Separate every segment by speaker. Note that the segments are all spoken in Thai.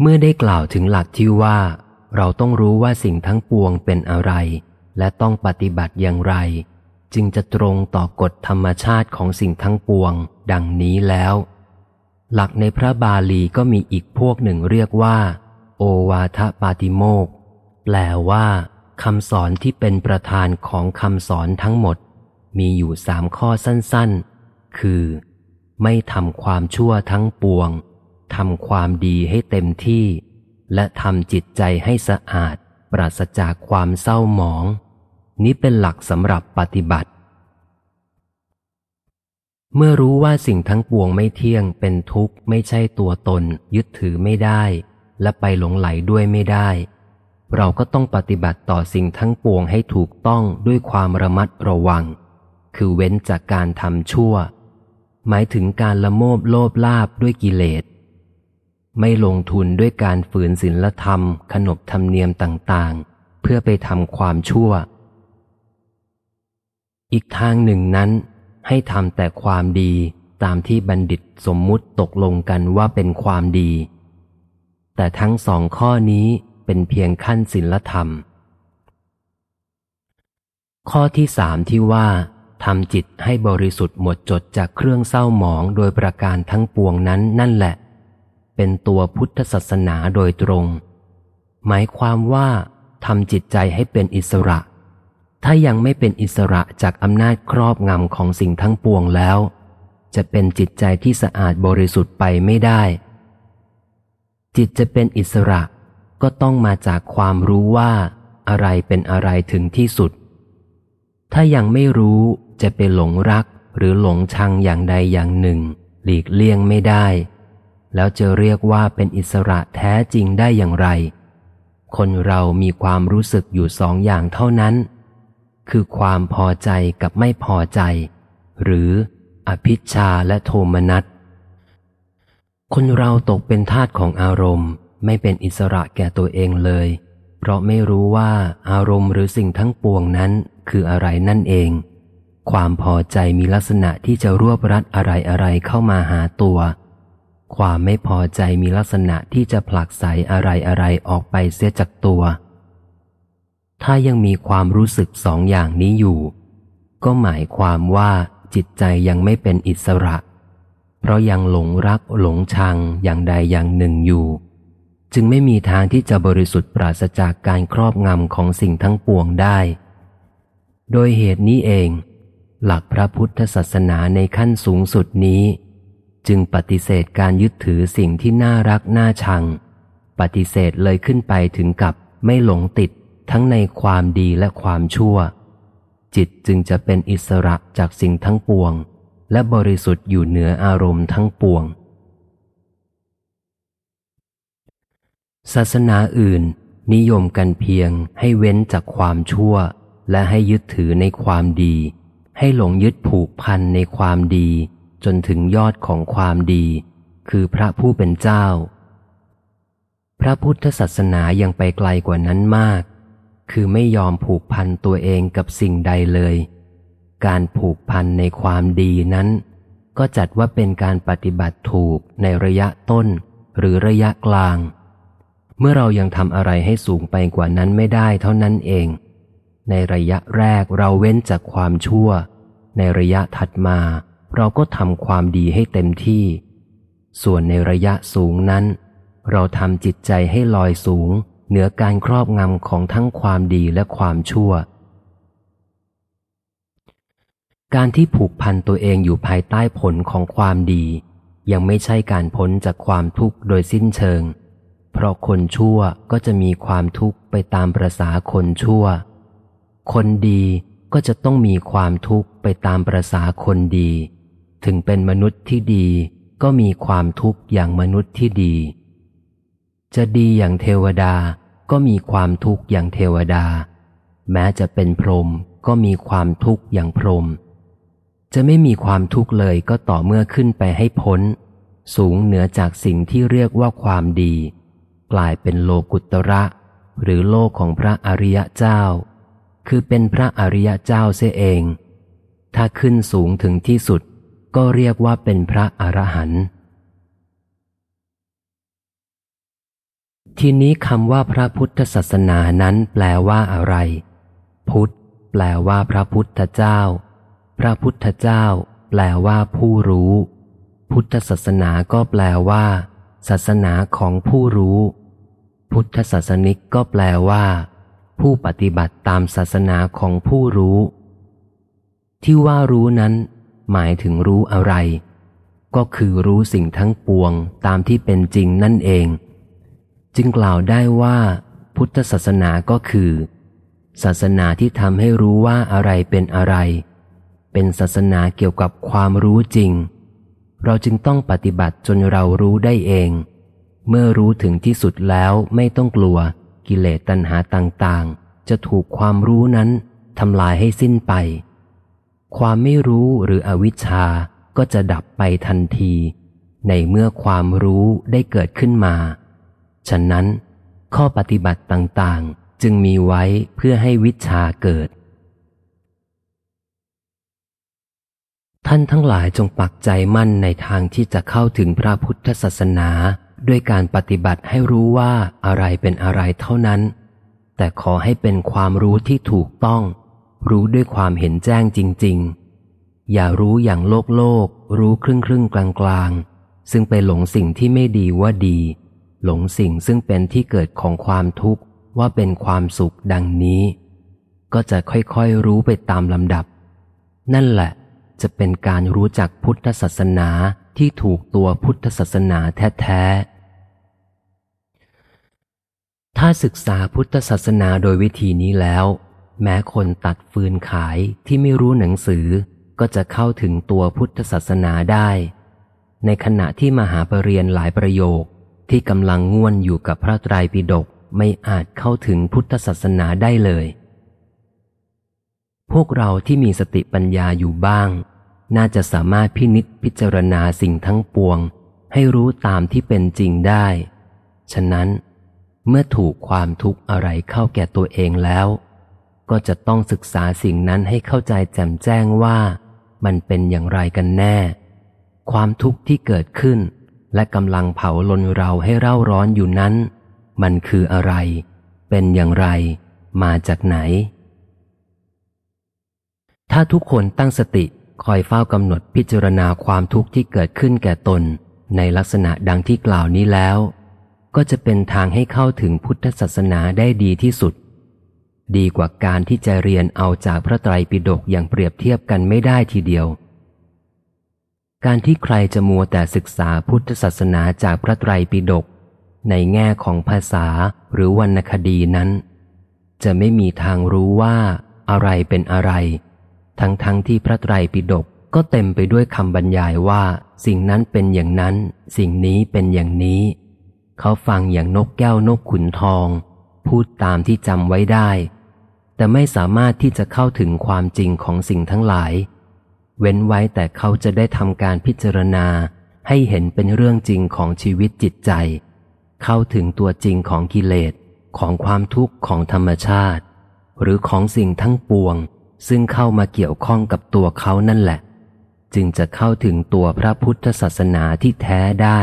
Speaker 1: เมื่อได้กล่าวถึงหลักที่ว่า เราต้องรู้ว่าสิ่งทั้งปวงเป็นอะไร และต้องปฏิบัติอย่างไร จึงจะตรงต่อกฎธรรมชาติของสิ่งทั้งปวง ดังนี้แล้ว หลักในพระบาลีก็มีอีกพวกหนึ่งเรียกว่า โอวาทปาติโมกแปลว่าคำสอนที่เป็นประธานของคำสอนทั้งหมด มีอยู่สามข้อสั้นๆ คือ ไม่ทำความชั่วทั้งปวง ทำความดีให้เต็มที่ และทำจิตใจให้สะอาด ปราศจากความเศร้าหมอง นี้เป็นหลักสำหรับปฏิบัติ เมื่อรู้ว่าสิ่งทั้งปวงไม่เที่ยงเป็นทุกข์ไม่ใช่ตัวตน ยึดถือไม่ได้ และไปหลงไหลด้วยไม่ได้ เราก็ต้องปฏิบัติต่อสิ่งทั้งปวงให้ถูกต้องด้วยความระมัดระวัง คือเว้นจากการทำชั่วหมายถึงการละโมบโลภลาบด้วยกิเลส ไม่ลงทุนด้วยการฝืนศีลธรรม ขนบธรรมเนียมต่างๆ เพื่อไปทำความชั่ว อีกทางหนึ่งนั้น ให้ทำแต่ความดีตามที่บัณฑิตสมมุติตกลงกันว่าเป็นความดี แต่ทั้งสองข้อนี้เป็นเพียงขั้นศีลธรรม ข้อที่สามที่ว่าทำจิตให้บริสุทธิ์หมดจดจากเครื่องเศร้าหมองโดยประการทั้งปวงนั้นนั่นแหละ เป็นตัวพุทธศาสนาโดยตรง หมายความว่าทำจิตใจให้เป็นอิสระ ถ้ายังไม่เป็นอิสระจากอำนาจครอบงำของสิ่งทั้งปวงแล้ว จะเป็นจิตใจที่สะอาดบริสุทธิ์ไปไม่ได้ จิตจะเป็นอิสระก็ต้องมาจากความรู้ว่า อะไรเป็นอะไรถึงที่สุด ถ้ายังไม่รู้จะเป็นหลงรักหรือหลงชังอย่างใดอย่างหนึ่ง หลีกเลี่ยงไม่ได้ แล้วจะเรียกว่าเป็นอิสระแท้จริงได้อย่างไร คนเรามีความรู้สึกอยู่สองอย่างเท่านั้น คือความพอใจกับไม่พอใจ หรืออภิชาและโทมนัส คนเราตกเป็นทาสของอารมณ์ ไม่เป็นอิสระแก่ตัวเองเลย เพราะไม่รู้ว่าอารมณ์หรือสิ่งทั้งปวงนั้นคืออะไรนั่นเอง ความพอใจมีลักษณะที่จะรวบรัดอะไรอะไรเข้ามาหาตัว ความไม่พอใจมีลักษณะที่จะผลักไสอะไรอะไรออกไปเสียจากตัว ถ้ายังมีความรู้สึกสองอย่างนี้อยู่ ก็หมายความว่าจิตใจยังไม่เป็นอิสระ เพราะยังหลงรักหลงชังอย่างใดอย่างหนึ่งอยู่ จึงไม่มีทางที่จะบริสุทธิ์ปราศจากการครอบงำของสิ่งทั้งปวงได้ โดยเหตุนี้เอง หลักพระพุทธศาสนาในขั้นสูงสุดนี้ จึงปฏิเสธการยึดถือสิ่งที่น่ารักน่าชัง ปฏิเสธเลยขึ้นไปถึงกับไม่หลงติดทั้งในความดีและความชั่ว จิตจึงจะเป็นอิสระจากสิ่งทั้งปวง และบริสุทธิ์อยู่เหนืออารมณ์ทั้งปวง ศาสนาอื่น นิยมกันเพียงให้เว้นจากความชั่ว และให้ยึดถือในความดี ให้หลงยึดผูกพันในความดี จนถึงยอดของความดี คือพระผู้เป็นเจ้า พระพุทธศาสนายังไปไกลกว่านั้นมาก คือไม่ยอมผูกพันตัวเองกับสิ่งใดเลย การผูกพันในความดีนั้น ก็จัดว่าเป็นการปฏิบัติถูกในระยะต้นหรือระยะกลาง เมื่อเรายังทำอะไรให้สูงไปกว่านั้นไม่ได้เท่านั้นเอง ในระยะแรกเราเว้นจากความชั่ว ในระยะถัดมา เราก็ทำความดีให้เต็มที่ ส่วนในระยะสูงนั้น เราทำจิตใจให้ลอยสูง เหนือการครอบงำของทั้งความดีและความชั่ว การที่ผูกพันตัวเองอยู่ภายใต้ผลของความดี ยังไม่ใช่การพ้นจากความทุกข์โดยสิ้นเชิง เพราะคนชั่วก็จะมีความทุกข์ไปตามประษาคนชั่ว คนดีก็จะต้องมีความทุกข์ไปตามประษาคนดี ถึงเป็นมนุษย์ที่ดีก็มีความทุกข์อย่างมนุษย์ที่ดี จะดีอย่างเทวดาก็มีความทุกข์อย่างเทวดา แม้จะเป็นพรหมก็มีความทุกข์อย่างพรหมจะไม่มีความทุกข์เลยก็ต่อเมื่อขึ้นไปให้พ้น สูงเหนือจากสิ่งที่เรียกว่าความดี กลายเป็นโลกุตระ หรือโลกของพระอริยเจ้า คือเป็นพระอริยเจ้าเสียเอง ถ้าขึ้นสูงถึงที่สุด ก็เรียกว่าเป็นพระอรหันต์ทีนี้คำว่าพระพุทธศาสนานั้นแปลว่าอะไร พุทธ แปลว่าพระพุทธเจ้า พระพุทธเจ้า แปลว่าผู้รู้ พุทธศาสนาก็แปลว่า ศาสนาของผู้รู้ พุทธศาสนิกก็แปลว่า ผู้ปฏิบัติตามศาสนาของผู้รู้ ที่ว่ารู้นั้น หมายถึงรู้อะไร ก็คือรู้สิ่งทั้งปวงตามที่เป็นจริงนั่นเอง จึงกล่าวได้ว่า พุทธศาสนาก็คือ ศาสนาที่ทำให้รู้ว่าอะไรเป็นอะไร เป็นศาสนาเกี่ยวกับความรู้จริง เราจึงต้องปฏิบัติจนเรารู้ได้เอง เมื่อรู้ถึงที่สุดแล้วไม่ต้องกลัวกิเลสตัณหาต่างๆ จะถูกความรู้นั้นทำลายให้สิ้นไป ความไม่รู้หรืออวิชชาก็จะดับไปทันที ในเมื่อความรู้ได้เกิดขึ้นมา ฉะนั้น ข้อปฏิบัติต่างๆ จึงมีไว้เพื่อให้วิชาเกิด ท่านทั้งหลายจงปักใจมั่นในทางที่จะเข้าถึงพระพุทธศาสนา ด้วยการปฏิบัติให้รู้ว่าอะไรเป็นอะไรเท่านั้น แต่ขอให้เป็นความรู้ที่ถูกต้อง รู้ด้วยความเห็นแจ้งจริง ๆ อย่ารู้อย่างโลกโลก รู้ครึ่งครึ่งกลางกลางซึ่งไปหลงสิ่งที่ไม่ดีว่าดี หลงสิ่งซึ่งเป็นที่เกิดของความทุกข์ว่าเป็นความสุขดังนี้ ก็จะค่อยๆรู้ไปตามลำดับ นั่นแหละจะเป็นการรู้จักพุทธศาสนาที่ถูกตัวพุทธศาสนาแท้ๆ ถ้าศึกษาพุทธศาสนาโดยวิธีนี้แล้ว แม้คนตัดฟืนขายที่ไม่รู้หนังสือก็จะเข้าถึงตัวพุทธศาสนาได้ ในขณะที่มหาปรริญญาหลายประโยคที่กำลังง่วนอยู่กับพระไตรปิฎกไม่อาจเข้าถึงพุทธศาสนาได้เลย พวกเราที่มีสติปัญญาอยู่บ้าง น่าจะสามารถพินิษพิจารณาสิ่งทั้งปวง ให้รู้ตามที่เป็นจริงได้ ฉะนั้น เมื่อถูกความทุกข์อะไรเข้าแก่ตัวเองแล้ว ก็จะต้องศึกษาสิ่งนั้นให้เข้าใจแจ่มแจ้งว่า มันเป็นอย่างไรกันแน่ ความทุกข์ที่เกิดขึ้น และกำลังเผาลนเราให้เร่าร้อนอยู่นั้น มันคืออะไร เป็นอย่างไร มาจากไหน ถ้าทุกคนตั้งสติคอยเฝ้ากำหนดพิจารณาความทุกข์ที่เกิดขึ้นแก่ตน ในลักษณะดังที่กล่าวนี้แล้ว ก็จะเป็นทางให้เข้าถึงพุทธศาสนาได้ดีที่สุด ดีกว่าการที่จะเรียนเอาจากพระไตรปิฎกอย่างเปรียบเทียบกันไม่ได้ทีเดียว การที่ใครจะมัวแต่ศึกษาพุทธศาสนาจากพระไตรปิฎกในแง่ของภาษาหรือวรรณคดีนั้น จะไม่มีทางรู้ว่าอะไรเป็นอะไร ทั้งทั้งที่พระไตรปิฎกก็เต็มไปด้วยคำบรรยายว่า สิ่งนั้นเป็นอย่างนั้น สิ่งนี้เป็นอย่างนี้ เขาฟังอย่างนกแก้วนกขุนทอง พูดตามที่จำไว้ได้ แต่ไม่สามารถที่จะเข้าถึงความจริงของสิ่งทั้งหลาย เว้นไว้แต่เขาจะได้ทำการพิจารณาให้เห็นเป็นเรื่องจริงของชีวิตจิตใจ เข้าถึงตัวจริงของกิเลสของความทุกข์ของธรรมชาติ หรือของสิ่งทั้งปวง ซึ่งเข้ามาเกี่ยวข้องกับตัวเขานั่นแหละ จึงจะเข้าถึงตัวพระพุทธศาสนาที่แท้ได้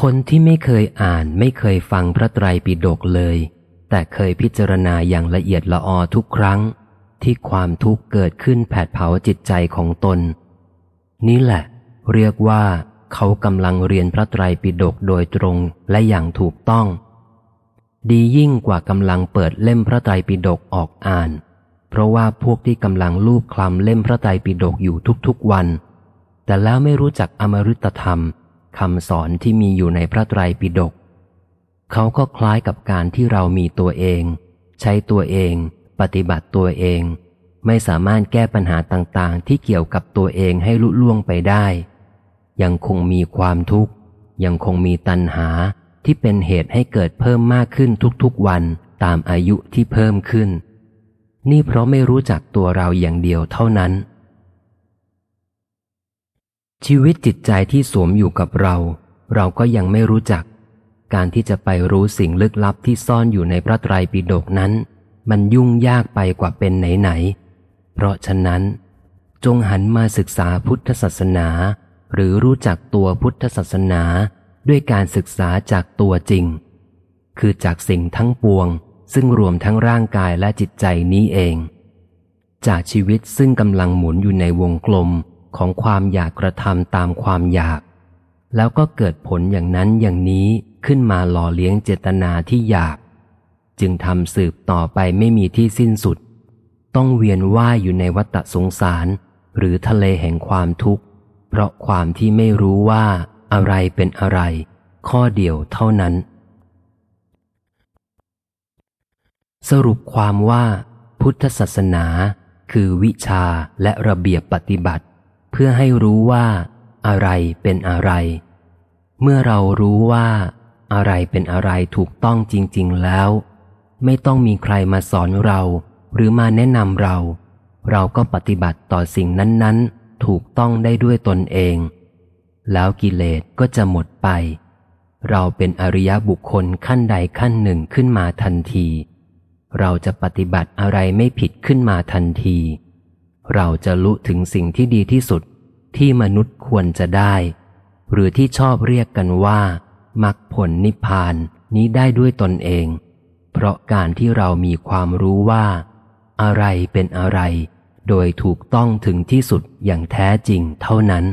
Speaker 1: คนที่ไม่เคยอ่านไม่เคยฟังพระไตรปิฎกเลย แต่เคยพิจารณาอย่างละเอียดละออทุกครั้ง ที่ความทุกข์เกิดขึ้นแผดเผาจิตใจของตน นี่แหละ เรียกว่าเขากำลังเรียนพระไตรปิฎกโดยตรงและอย่างถูกต้อง ดียิ่งกว่ากำลังเปิดเล่มพระไตรปิฎกออกอ่าน เพราะว่าพวกที่กำลังลูบคลำเล่มพระไตรปิฎกอยู่ทุกๆวัน แต่แล้วไม่รู้จักอมฤตธรรม คำสอนที่มีอยู่ในพระไตรปิฎกเขาก็คล้ายกับการที่เรามีตัวเอง ใช้ตัวเอง ปฏิบัติตัวเอง ไม่สามารถแก้ปัญหาต่างๆ ที่เกี่ยวกับตัวเองให้ลุล่วงไปได้ ยังคงมีความทุกข์ ยังคงมีตัณหาที่เป็นเหตุให้เกิดเพิ่มมากขึ้นทุกๆวันตามอายุที่เพิ่มขึ้น นี่เพราะไม่รู้จักตัวเราอย่างเดียวเท่านั้น ชีวิตจิตใจที่สวมอยู่กับเรา เราก็ยังไม่รู้จัก การที่จะไปรู้สิ่งลึกลับที่ซ่อนอยู่ในพระไตรปิฎกนั้น มันยุ่งยากไปกว่าเป็นไหนๆเพราะฉะนั้น จงหันมาศึกษาพุทธศาสนา หรือรู้จักตัวพุทธศาสนาด้วยการศึกษาจากตัวจริง คือจากสิ่งทั้งปวง ซึ่งรวมทั้งร่างกายและจิตใจนี้เอง จากชีวิตซึ่งกำลังหมุนอยู่ในวงกลม ของความอยากกระทำตามความอยาก แล้วก็เกิดผลอย่างนั้นอย่างนี้ขึ้นมาหล่อเลี้ยงเจตนาที่อยาก จึงทำสืบต่อไปไม่มีที่สิ้นสุด ต้องเวียนว่ายอยู่ในวัฏสงสาร หรือทะเลแห่งความทุกข์ เพราะความที่ไม่รู้ว่าอะไรเป็นอะไร ข้อเดียวเท่านั้น สรุปความว่า พุทธศาสนาคือวิชาและระเบียบปฏิบัติ เพื่อให้รู้ว่าอะไรเป็นอะไร เมื่อเรารู้ว่าอะไรเป็นอะไรถูกต้องจริง ๆ แล้ว ไม่ต้องมีใครมาสอนเรา หรือมาแนะนำเรา เราก็ปฏิบัติต่อสิ่งนั้น ๆ ถูกต้องได้ด้วยตนเอง แล้วกิเลสก็จะหมดไป เราเป็นอริยบุคคลขั้นใดขั้นหนึ่งขึ้นมาทันที เราจะปฏิบัติอะไรไม่ผิดขึ้นมาทันที เราจะรู้ถึงสิ่งที่ดีที่สุดที่มนุษย์ควรจะได้ หรือที่ชอบเรียกกันว่ามรรคผลนิพพานนี้ได้ด้วยตนเอง เพราะการที่เรามีความรู้ว่า อะไรเป็นอะไร โดยถูกต้องถึงที่สุดอย่างแท้จริงเท่านั้น